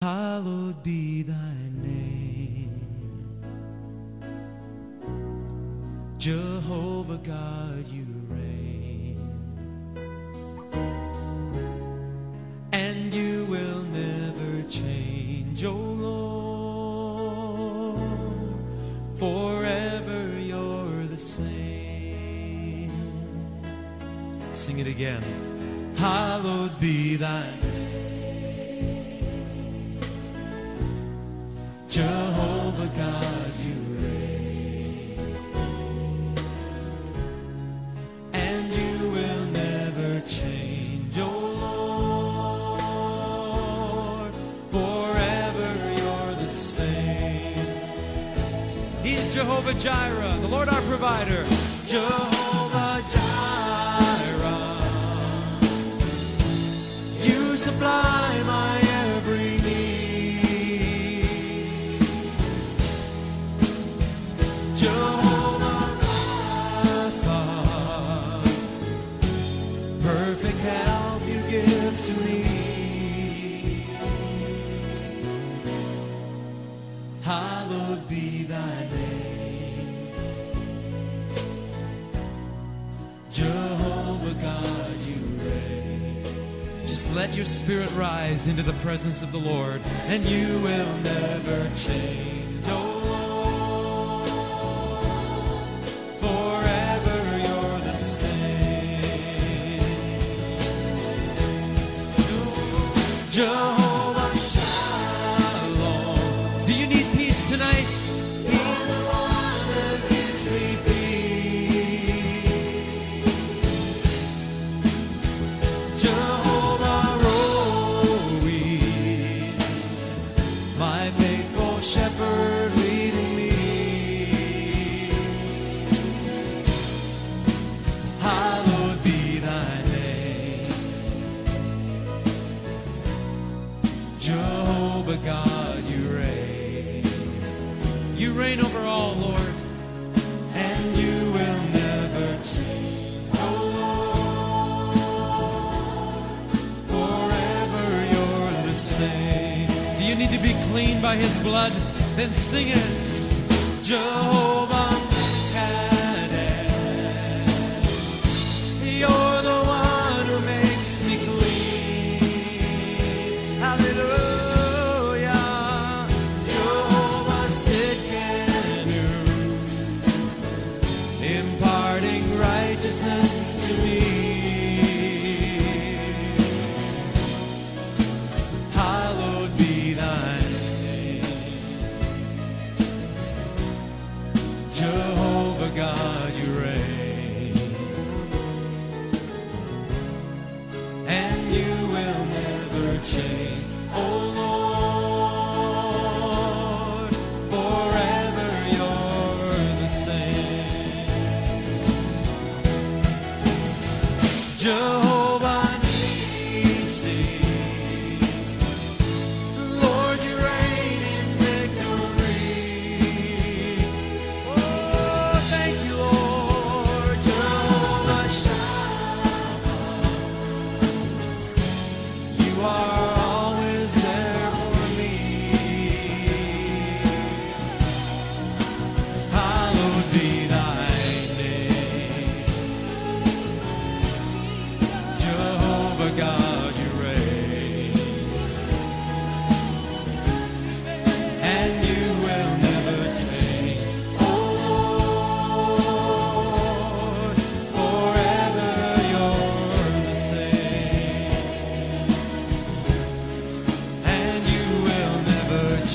hallowed be thy name. Jehovah God, you reign. And you will never change, O Lord. Forever you're the same. Sing it again. Hallowed be thy name. Jehovah God, you reign. And you will never change, Lord. Forever you're the same. He's Jehovah Jireh, the Lord our provider. Jehovah Jireh. You supply my Hallowed be thy name. Jehovah God, you reign. Just let your spirit rise into the presence of the Lord, and you will never change. Jehovah Jehovah God, you reign. You reign over all, Lord, and you will never change. Oh Lord, forever you're the same. Do you need to be cleaned by His blood? Then sing it. Jehovah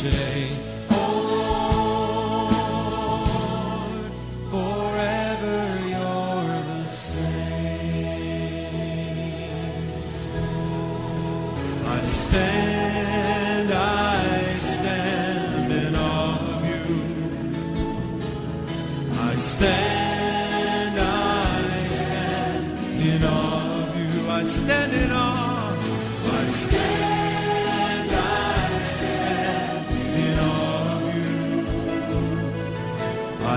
change.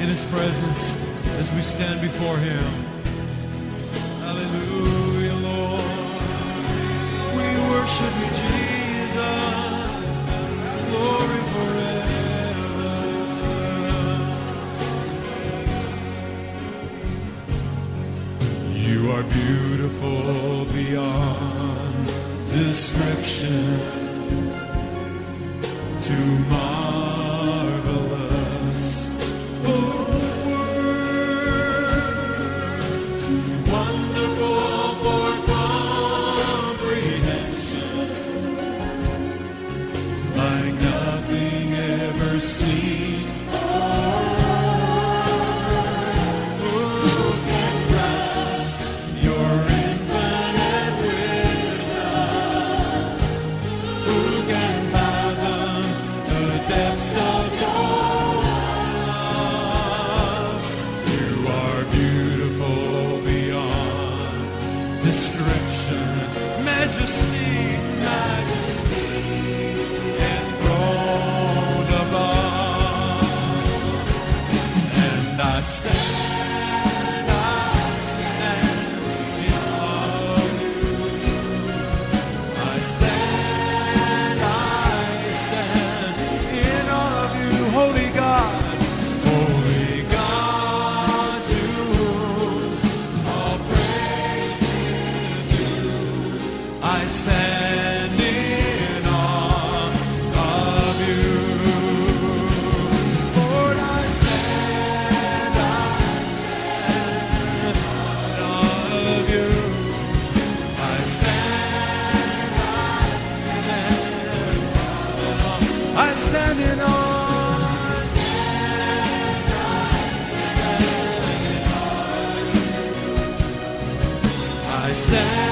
in his presence as we stand before him. Hallelujah, Lord. We worship you, Jesus. Glory forever. You are beautiful beyond description. To my I stand. that